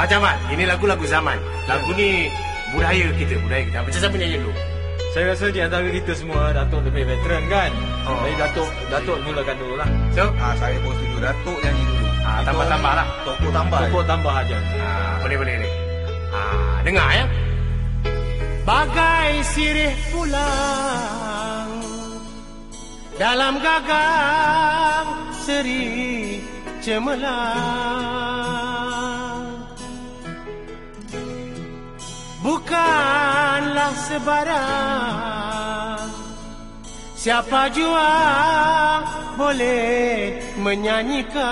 Ah, Jamal, ini lagu-lagu zaman. Lagu ni budaya kita, budaya kita. Macam siapa nyanyi dulu? Saya rasa di antara kita semua Datuk lebih veteran kan. Oh. Jadi Datuk Datuk mulakan dulu lah. So, Ah, saya pun setuju Datuk nyanyi dulu. ah, tambah-tambah lah. Toko tambah. Pokok tambah aja. Ah, boleh, boleh, boleh. Ah, dengar ya. Bagai sirih pulang dalam gagang seri cemerlang. Bukanlah sebarang. Siapa jua boleh menyanyikan?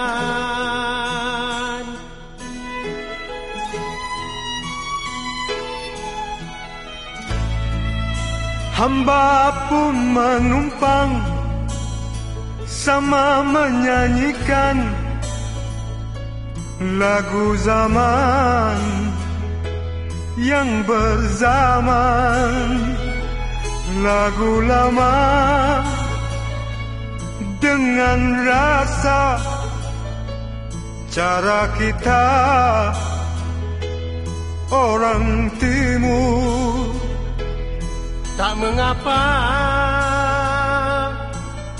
Hamba pun menumpang sama menyanyikan lagu zaman yang berzaman. Lagu lama dengan rasa cara kita orang timur. Tak mengapa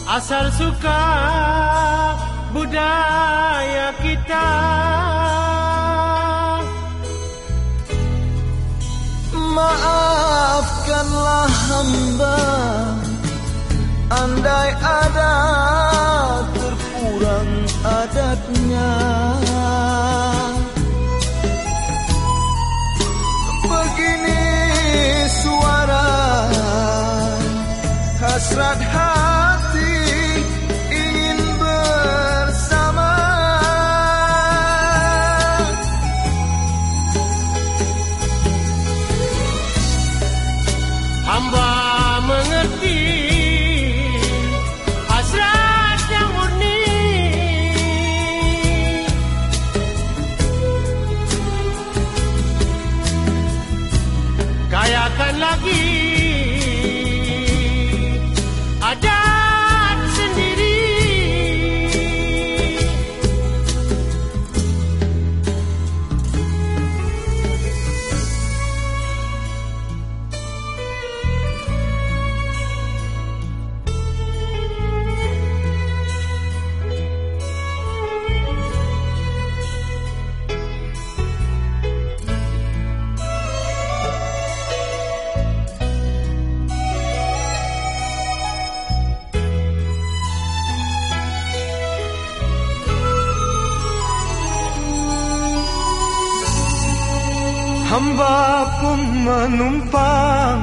Asal suka hamba Andai ada Hamba mengerti Hamba pun menumpang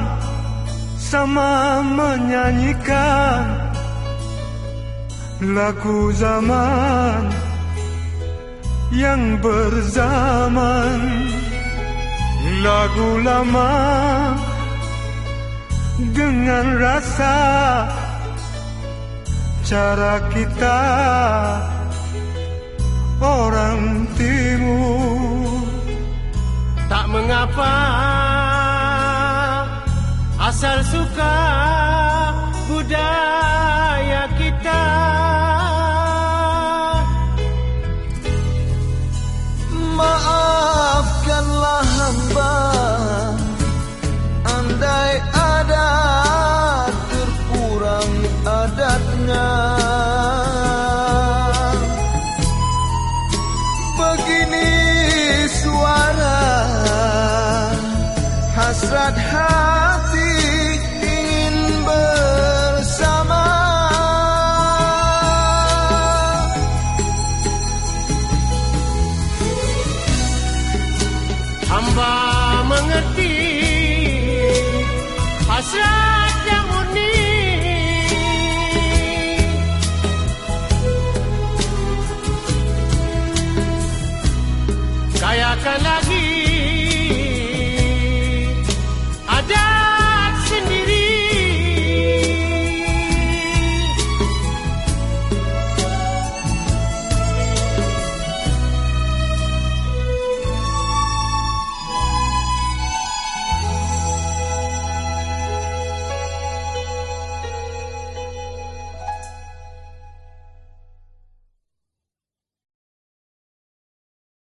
sama menyanyikan lagu zaman yang berzaman. Lagu lama dengan rasa cara kita orang timur mengapa Asal suka hasrat hati ingin bersama. Hamba mengerti hasrat yang murni. Kaya lagi